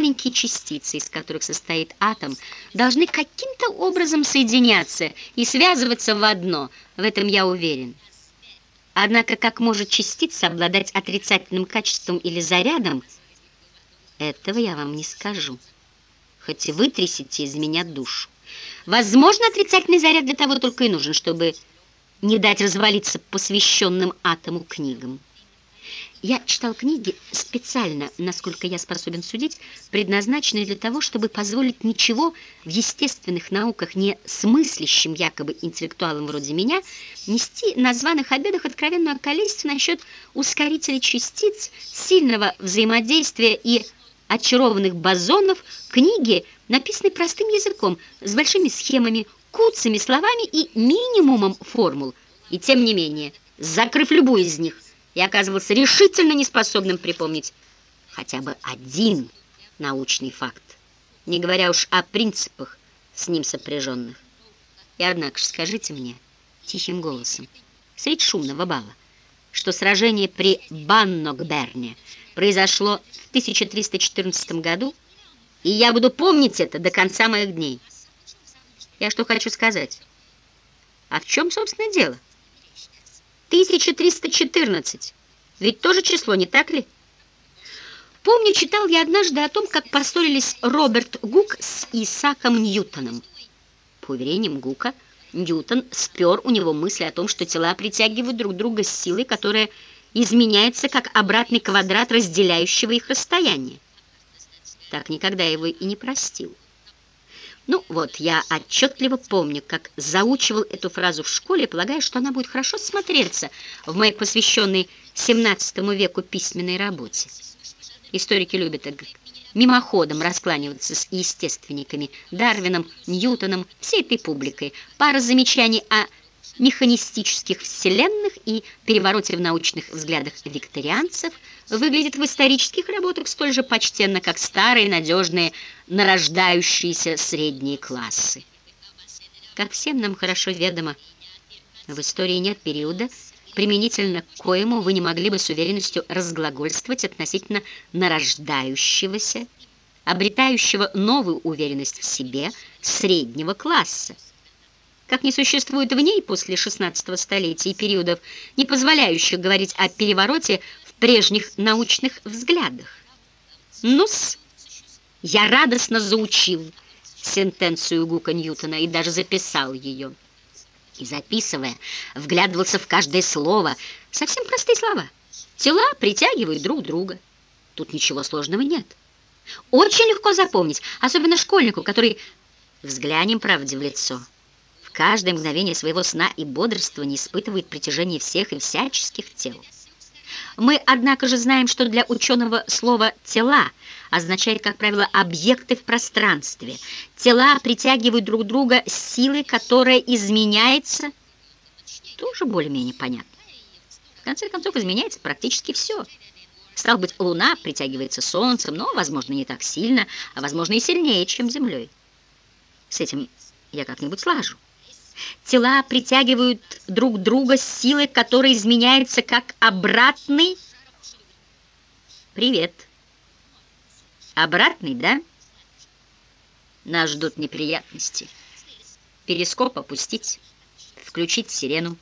маленькие частицы, из которых состоит атом, должны каким-то образом соединяться и связываться в одно, в этом я уверен. Однако, как может частица обладать отрицательным качеством или зарядом, этого я вам не скажу, хоть и вы из меня душу. Возможно, отрицательный заряд для того только и нужен, чтобы не дать развалиться посвященным атому книгам. Я читал книги специально, насколько я способен судить, предназначенные для того, чтобы позволить ничего в естественных науках не смыслящим якобы интеллектуалам вроде меня нести на званых обедах откровенную околесицу насчет ускорителей частиц, сильного взаимодействия и очарованных бозонов, книги, написанные простым языком, с большими схемами, куцами словами и минимумом формул. И тем не менее, закрыв любую из них, я оказывался решительно неспособным припомнить хотя бы один научный факт, не говоря уж о принципах с ним сопряженных. И однако же скажите мне тихим голосом, средь шумного бала, что сражение при Баннокберне произошло в 1314 году, и я буду помнить это до конца моих дней. Я что хочу сказать? А в чем, собственно, дело? 1314. Ведь тоже число, не так ли? Помню, читал я однажды о том, как поссорились Роберт Гук с Исааком Ньютоном. По уверениям Гука, Ньютон спер у него мысли о том, что тела притягивают друг друга с силой, которая изменяется как обратный квадрат разделяющего их расстояния. Так никогда его и не простил. Ну вот, я отчетливо помню, как заучивал эту фразу в школе, полагая, что она будет хорошо смотреться в моей посвященной XVII веку письменной работе. Историки любят мимоходом раскланиваться с естественниками, Дарвином, Ньютоном, всей этой публикой. Пара замечаний о механистических вселенных и перевороте в научных взглядах викторианцев выглядит в исторических работах столь же почтенно, как старые, надежные, нарождающиеся средние классы. Как всем нам хорошо ведомо, в истории нет периода, применительно к коему вы не могли бы с уверенностью разглагольствовать относительно нарождающегося, обретающего новую уверенность в себе среднего класса как не существует в ней после 16 столетия периодов, не позволяющих говорить о перевороте в прежних научных взглядах. Ну-с, я радостно заучил сентенцию Гука Ньютона и даже записал ее. И записывая, вглядывался в каждое слово, совсем простые слова. Тела притягивают друг друга. Тут ничего сложного нет. Очень легко запомнить, особенно школьнику, который взглянем правде в лицо – каждое мгновение своего сна и бодрствования испытывает притяжение всех и всяческих тел. Мы, однако же, знаем, что для ученого слово «тела» означает, как правило, объекты в пространстве. Тела притягивают друг друга силой, которая изменяется, тоже более-менее понятно. В конце концов, изменяется практически все. Стал быть, Луна притягивается Солнцем, но, возможно, не так сильно, а, возможно, и сильнее, чем Землей. С этим я как-нибудь слажу. Тела притягивают друг друга с силой, которая изменяется как обратный... Привет. Обратный, да? Нас ждут неприятности. Перископ опустить, включить сирену.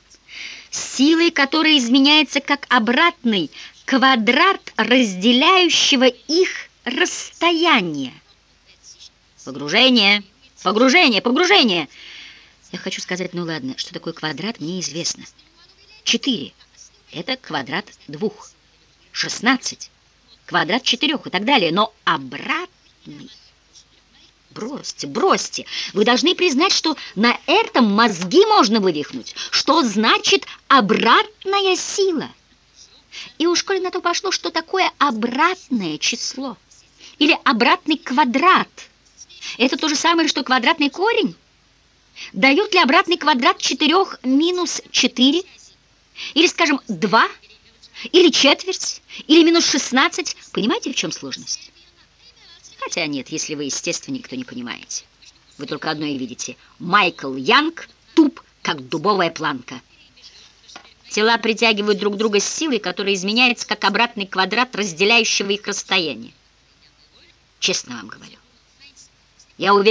Силой, которая изменяется как обратный квадрат разделяющего их расстояние. Погружение, погружение, погружение — я хочу сказать, ну ладно, что такое квадрат, мне известно. Четыре – это квадрат двух. Шестнадцать – квадрат четырех и так далее. Но обратный... Бросьте, бросьте. Вы должны признать, что на этом мозги можно вывихнуть. Что значит обратная сила? И уж коли на то пошло, что такое обратное число или обратный квадрат, это то же самое, что квадратный корень? Дает ли обратный квадрат 4 минус 4? Или, скажем, 2? Или четверть? Или минус 16? Понимаете, в чем сложность? Хотя нет, если вы естественник, то не понимаете. Вы только одно и видите. Майкл Янг туп, как дубовая планка. Тела притягивают друг друга с силой, которая изменяется как обратный квадрат разделяющего их расстояние. честно вам говорю. Я уверен,